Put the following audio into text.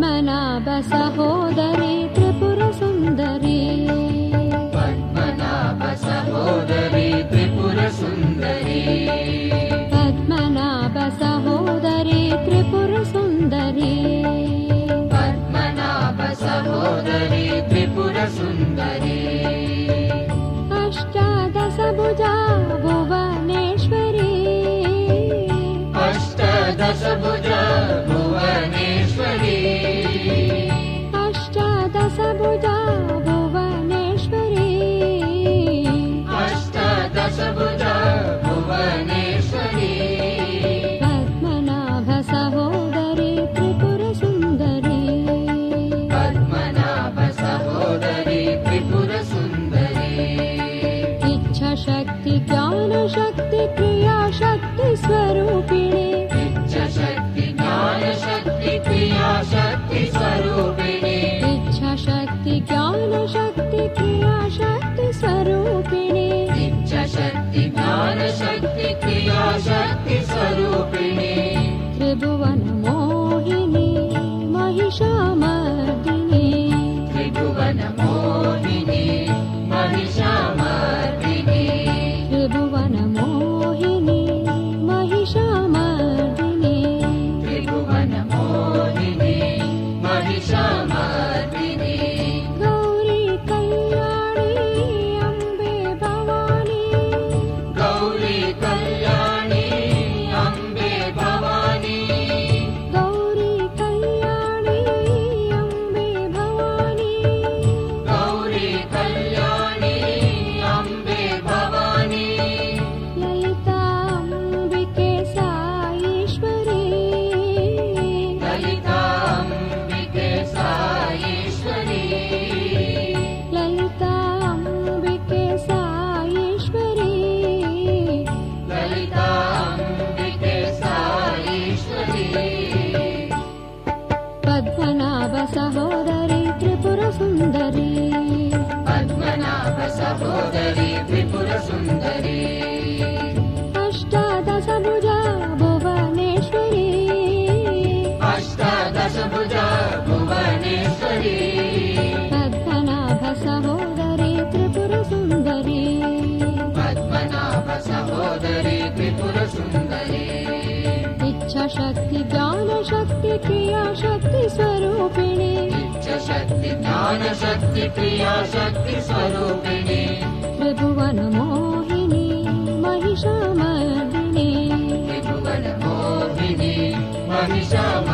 मन बसबोदरे ज्ञानशक्ति क्रियाशक्ति स्वरूपिणे। इच्छाशक्ति ज्ञानशक्ति क्रियाशक्ति स्वरूपिणे। इच्छाशक्ति ज्ञानशक्ति क्रियाशक्ति स्वरूपिणे। इच्छाशक्ति ज्ञानशक्ति सुन्दरी। पद्मना प्रसो गरीपुर शक्ति ज्ञान शक्ति क्रिया शक्ति स्वरूपिणी। शक्ति ज्ञान शक्ति क्रिया शक्ति स्वरूपिणी। त्रिभुवन मोहिनी महिषामर्दिनी। त्रिभुवन मोहिनी महिषाम